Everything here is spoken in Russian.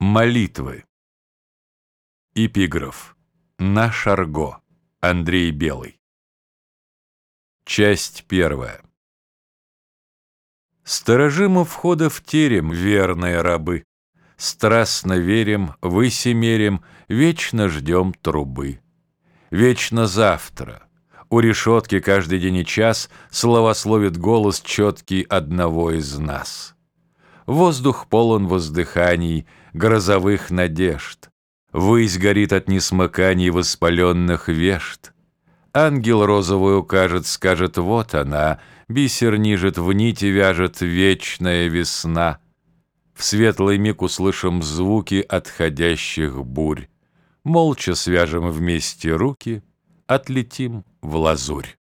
Молитвы. Эпиграф. На Шарго. Андрей Белый. Часть первая. Сторожим у входа в терем, верные рабы. Страстно верим, выси мерим, вечно ждем трубы. Вечно завтра. У решетки каждый день и час Словословит голос четкий одного из нас. Воздух полон воздыханий, грозовых надежд. Высь горит от несмыканий воспаленных вешт. Ангел розовую укажет, скажет, вот она, Бисер нижет, в нити вяжет вечная весна. В светлый миг услышим звуки отходящих бурь. Молча свяжем вместе руки, отлетим в лазурь.